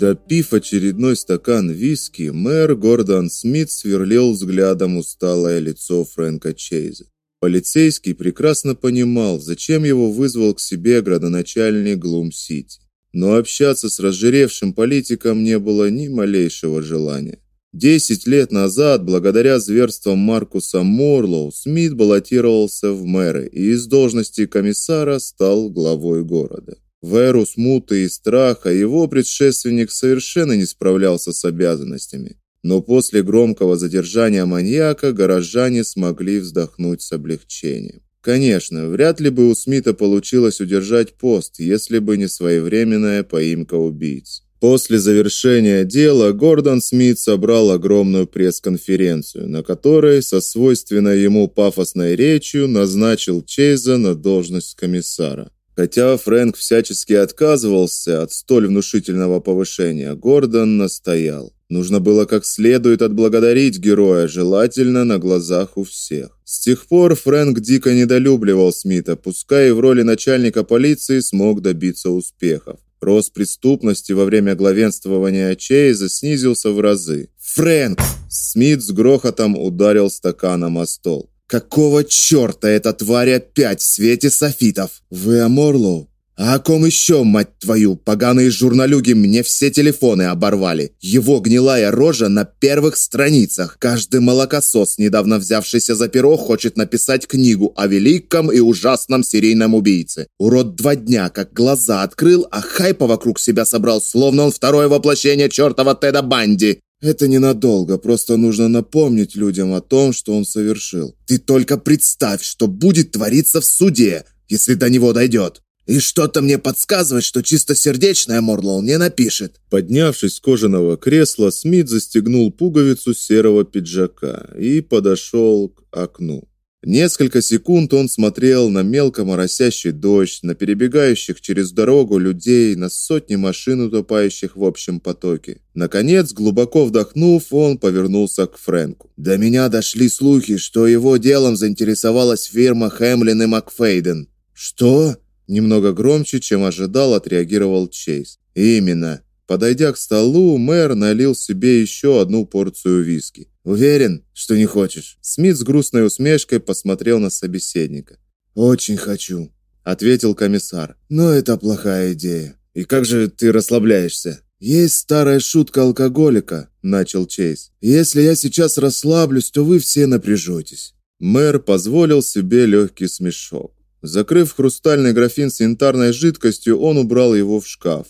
Допив очередной стакан виски, мэр Гордон Смит сверлил взглядом усталое лицо Фрэнка Чейза. Полицейский прекрасно понимал, зачем его вызвал к себе градоначальник Глум-Сити. Но общаться с разжиревшим политиком не было ни малейшего желания. Десять лет назад, благодаря зверствам Маркуса Морлоу, Смит баллотировался в мэры и из должности комиссара стал главой города. В эру смуты и страха его предшественник совершенно не справлялся с обязанностями. Но после громкого задержания маньяка горожане смогли вздохнуть с облегчением. Конечно, вряд ли бы у Смита получилось удержать пост, если бы не своевременная поимка убийц. После завершения дела Гордон Смит собрал огромную пресс-конференцию, на которой со свойственной ему пафосной речью назначил Чейза на должность комиссара. Хотя Фрэнк всячески отказывался от столь внушительного повышения, Гордон настоял. Нужно было как следует отблагодарить героя, желательно на глазах у всех. С тех пор Фрэнк дико недолюбливал Смита, пускай и в роли начальника полиции смог добиться успехов. Рост преступности во время главенствования Чейза снизился в разы. «Фрэнк!» Смит с грохотом ударил стаканом о стол. «Какого черта эта тварь опять в свете софитов? Вы Аморлоу?» А о ком еще, мать твою, поганые журналюги мне все телефоны оборвали. Его гнилая рожа на первых страницах. Каждый молокосос, недавно взявшийся за перо, хочет написать книгу о великом и ужасном серийном убийце. Урод два дня, как глаза открыл, а хайпа вокруг себя собрал, словно он второе воплощение чертова Теда Банди. Это ненадолго, просто нужно напомнить людям о том, что он совершил. Ты только представь, что будет твориться в суде, если до него дойдет. И что-то мне подсказывает, что чистосердечная Морлоу не напишет. Поднявшись с кожаного кресла, Смит застегнул пуговицу серого пиджака и подошел к окну. Несколько секунд он смотрел на мелко моросящий дождь, на перебегающих через дорогу людей, на сотни машин, утопающих в общем потоке. Наконец, глубоко вдохнув, он повернулся к Фрэнку. «До меня дошли слухи, что его делом заинтересовалась фирма Хэмлин и Макфейден». «Что?» Немного громче, чем ожидал, отреагировал Чейз. Именно. Подойдя к столу, мэр налил себе еще одну порцию виски. Уверен, что не хочешь. Смит с грустной усмешкой посмотрел на собеседника. Очень хочу, ответил комиссар. Но это плохая идея. И как же ты расслабляешься? Есть старая шутка алкоголика, начал Чейз. Если я сейчас расслаблюсь, то вы все напряжетесь. Мэр позволил себе легкий смешок. Закрыв хрустальный графин с янтарной жидкостью, он убрал его в шкаф.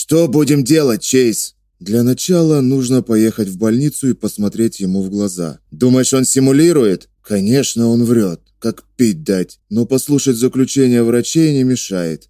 «Что будем делать, Чейз?» «Для начала нужно поехать в больницу и посмотреть ему в глаза». «Думаешь, он симулирует?» «Конечно, он врет. Как пить дать. Но послушать заключение врачей не мешает.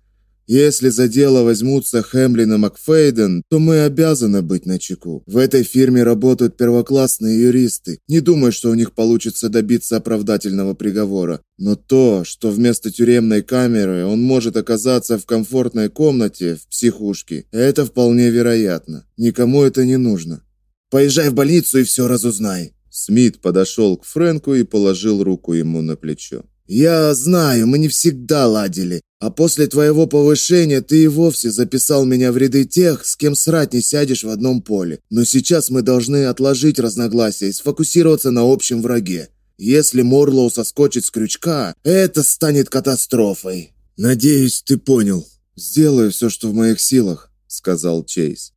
Если за дело возьмутся Хэмлин и Макфейден, то мы обязаны быть начеку. В этой фирме работают первоклассные юристы. Не думаю, что у них получится добиться оправдательного приговора. Но то, что вместо тюремной камеры он может оказаться в комфортной комнате в психушке, это вполне вероятно. Никому это не нужно. Поезжай в больницу и все разузнай. Смит подошел к Фрэнку и положил руку ему на плечо. «Я знаю, мы не всегда ладили, а после твоего повышения ты и вовсе записал меня в ряды тех, с кем срать не сядешь в одном поле. Но сейчас мы должны отложить разногласия и сфокусироваться на общем враге. Если Морлоу соскочит с крючка, это станет катастрофой». «Надеюсь, ты понял. Сделаю все, что в моих силах», — сказал Чейз.